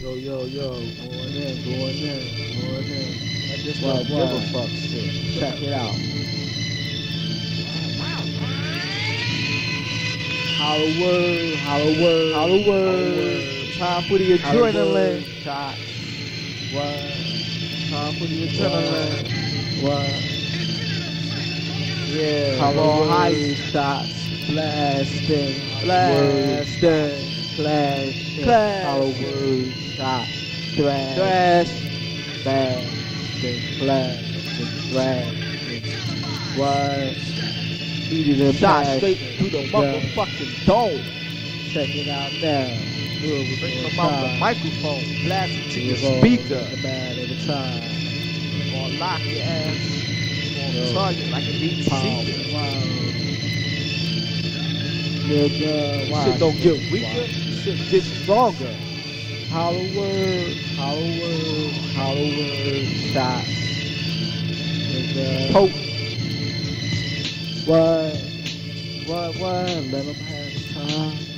Yo, yo, yo, going in, going in, going in. I just What, don't give a fuck shit. Check it out. Holloword, Holloword, Holloword. Time for the adrenaline. Shot. What? Time for the adrenaline. What? Yeah. Holloword. High shots. Blasting. Blasting. Blasting. Clash. Holloword. Shot. Thrash. Thrash. Blasting. Blasting. Blasting. What? Eating them Shot blasting. straight through the motherfucking dome. Check it out now. Good Bring the them out the microphone, blast it to your speaker. The bad at the time. Gonna lock your ass on Yo. target like a beat Power. Nigga, watch. Shit don't get weaker, shit get stronger. Holloword, Holloword, Holloword shots. Nigga. Poke. What? What? What? Let him have time.